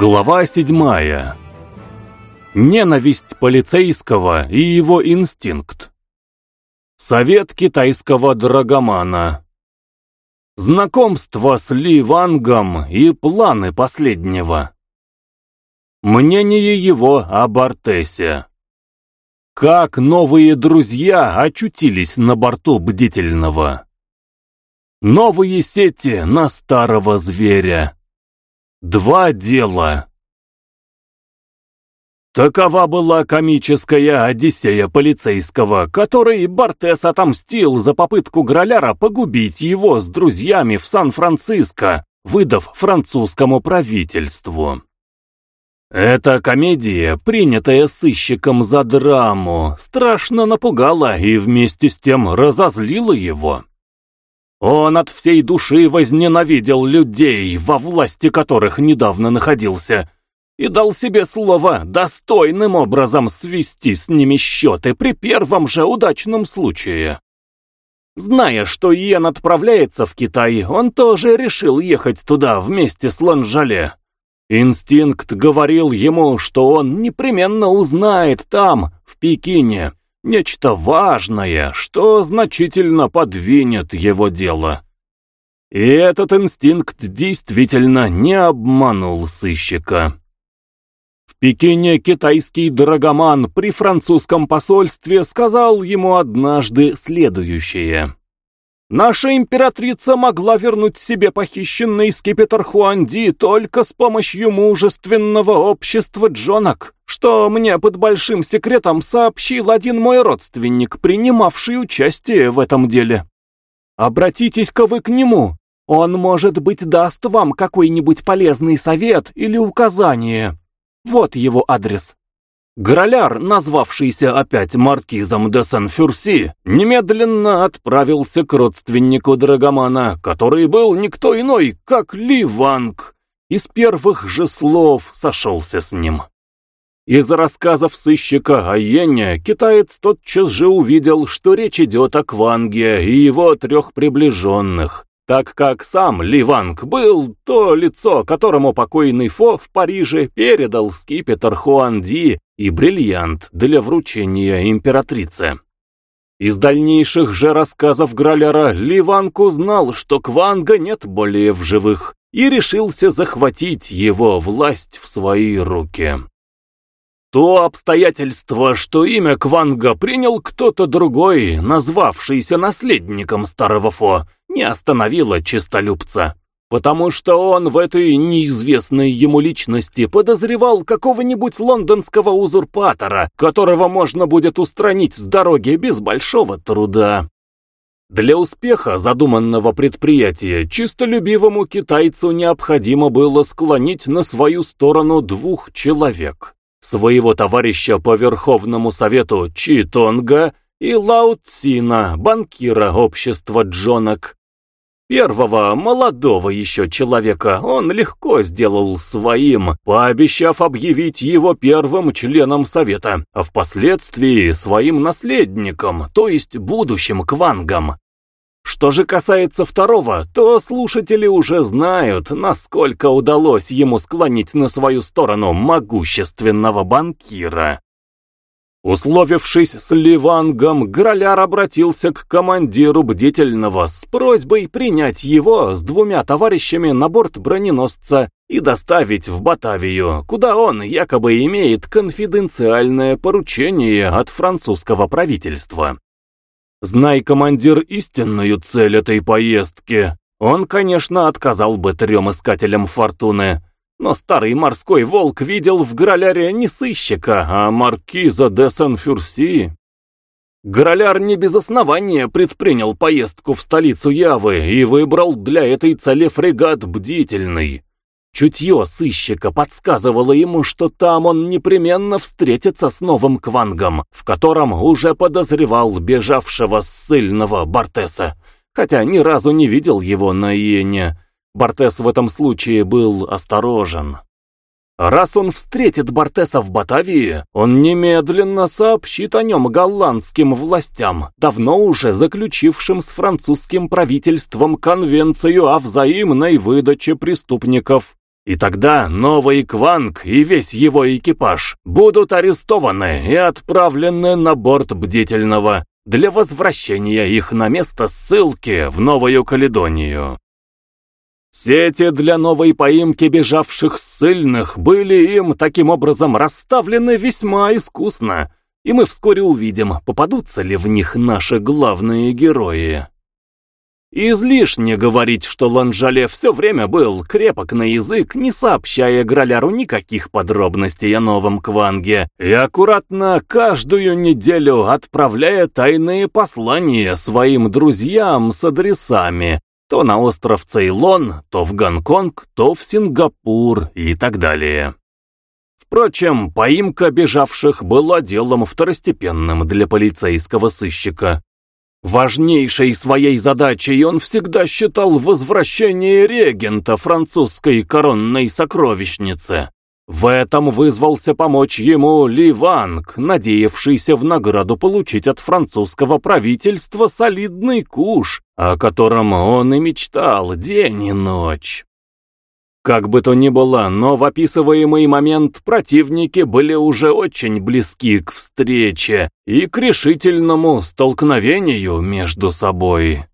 Глава седьмая. Ненависть полицейского и его инстинкт. Совет китайского драгомана. Знакомство с Ли Вангом и планы последнего. Мнение его об Артесе. Как новые друзья очутились на борту Бдительного. Новые сети на старого зверя. Два дела. Такова была комическая одиссея полицейского, который Бартес отомстил за попытку Граляра погубить его с друзьями в Сан-Франциско, выдав французскому правительству. Эта комедия, принятая сыщиком за драму, страшно напугала и вместе с тем разозлила его. Он от всей души возненавидел людей, во власти которых недавно находился, и дал себе слово достойным образом свести с ними счеты при первом же удачном случае. Зная, что Йен отправляется в Китай, он тоже решил ехать туда вместе с Ланжале. Инстинкт говорил ему, что он непременно узнает там, в Пекине, Нечто важное, что значительно подвинет его дело. И этот инстинкт действительно не обманул сыщика. В Пекине китайский драгоман при французском посольстве сказал ему однажды следующее. Наша императрица могла вернуть себе похищенный скипетр Хуанди только с помощью мужественного общества джонок, что мне под большим секретом сообщил один мой родственник, принимавший участие в этом деле. Обратитесь-ка вы к нему, он, может быть, даст вам какой-нибудь полезный совет или указание. Вот его адрес. Граляр, назвавшийся опять маркизом де Сен-Фюрси, немедленно отправился к родственнику Драгомана, который был никто иной, как Ли Ванг, и с первых же слов сошелся с ним. Из рассказов сыщика о Йене китаец тотчас же увидел, что речь идет о Кванге и его трех приближенных, так как сам Ли Ванг был то лицо, которому покойный Фо в Париже передал скипетр Хуанди и бриллиант для вручения императрице. Из дальнейших же рассказов Граляра Ли Ванг узнал, что Кванга нет более в живых, и решился захватить его власть в свои руки. То обстоятельство, что имя Кванга принял кто-то другой, назвавшийся наследником старого Фо, не остановило чистолюбца, потому что он в этой неизвестной ему личности подозревал какого-нибудь лондонского узурпатора, которого можно будет устранить с дороги без большого труда. Для успеха задуманного предприятия чистолюбивому китайцу необходимо было склонить на свою сторону двух человек своего товарища по Верховному Совету Чи Тонга и Лао Цина, банкира общества Джонок. Первого, молодого еще человека, он легко сделал своим, пообещав объявить его первым членом Совета, а впоследствии своим наследником, то есть будущим Квангом. Что же касается второго, то слушатели уже знают, насколько удалось ему склонить на свою сторону могущественного банкира. Условившись с Ливангом, Граляр обратился к командиру Бдительного с просьбой принять его с двумя товарищами на борт броненосца и доставить в Батавию, куда он якобы имеет конфиденциальное поручение от французского правительства. Знай, командир, истинную цель этой поездки, он, конечно, отказал бы трем искателям фортуны, но старый морской волк видел в Граляре не сыщика, а маркиза де Сен-Фюрси. Граляр не без основания предпринял поездку в столицу Явы и выбрал для этой цели фрегат «Бдительный». Чутье сыщика подсказывало ему, что там он непременно встретится с новым Квангом, в котором уже подозревал бежавшего ссыльного Бартеса, хотя ни разу не видел его на Иене. Бартес в этом случае был осторожен. Раз он встретит Бартеса в Батавии, он немедленно сообщит о нем голландским властям, давно уже заключившим с французским правительством конвенцию о взаимной выдаче преступников И тогда новый Кванг и весь его экипаж будут арестованы и отправлены на борт Бдительного для возвращения их на место ссылки в Новую Каледонию. Сети для новой поимки бежавших ссыльных были им таким образом расставлены весьма искусно, и мы вскоре увидим, попадутся ли в них наши главные герои. Излишне говорить, что Ланжале все время был крепок на язык, не сообщая Граляру никаких подробностей о новом Кванге, и аккуратно каждую неделю отправляя тайные послания своим друзьям с адресами, то на остров Цейлон, то в Гонконг, то в Сингапур и так далее. Впрочем, поимка бежавших была делом второстепенным для полицейского сыщика. Важнейшей своей задачей он всегда считал возвращение регента французской коронной сокровищницы. В этом вызвался помочь ему Ли Ванг, надеявшийся в награду получить от французского правительства солидный куш, о котором он и мечтал день и ночь. Как бы то ни было, но в описываемый момент противники были уже очень близки к встрече и к решительному столкновению между собой.